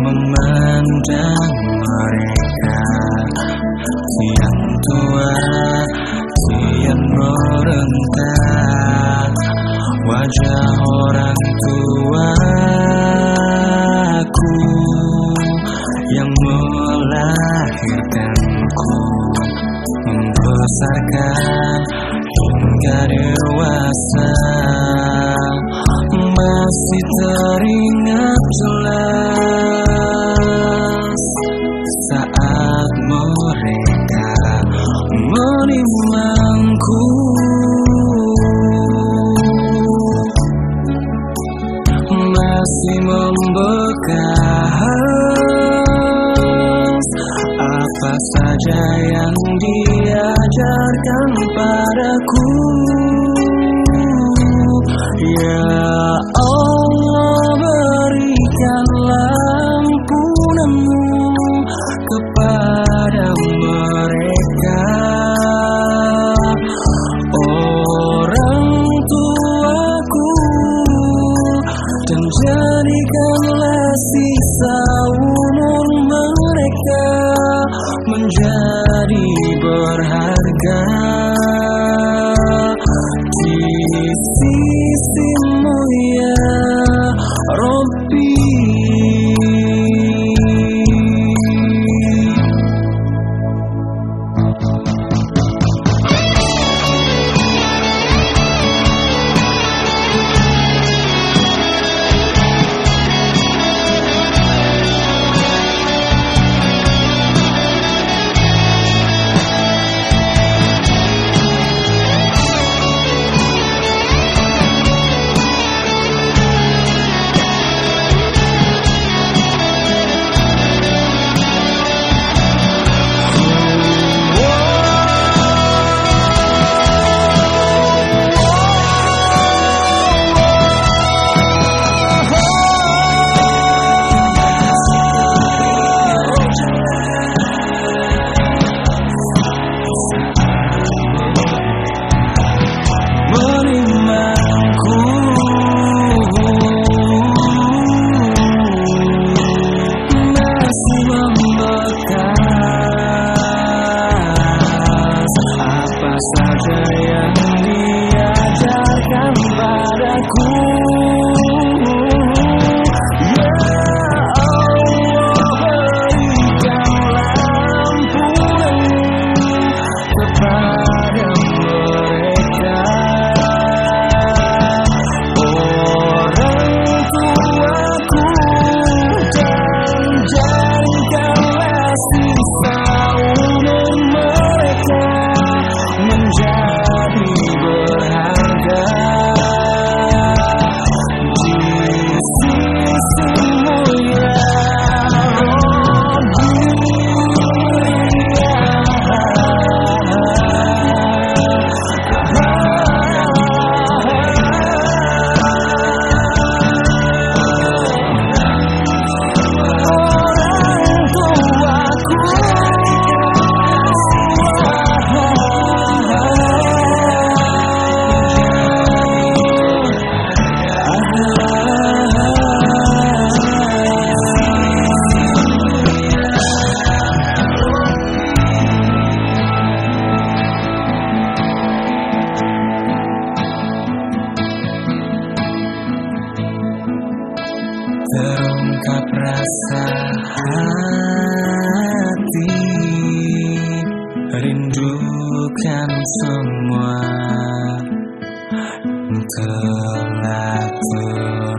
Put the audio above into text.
memandang mereka. Siang tua, siang merentak Wajah orang tuaku Yang melahirkanku Membesarkan hingga dewasa Masih teringat jelas Saat mereka menimangku Masih membekas Apa saja yang diajarkan padaku sisa umur mereka Menjadi berharga apa saja terungkap rasa hati. Rindukan semua. Telah terlewati.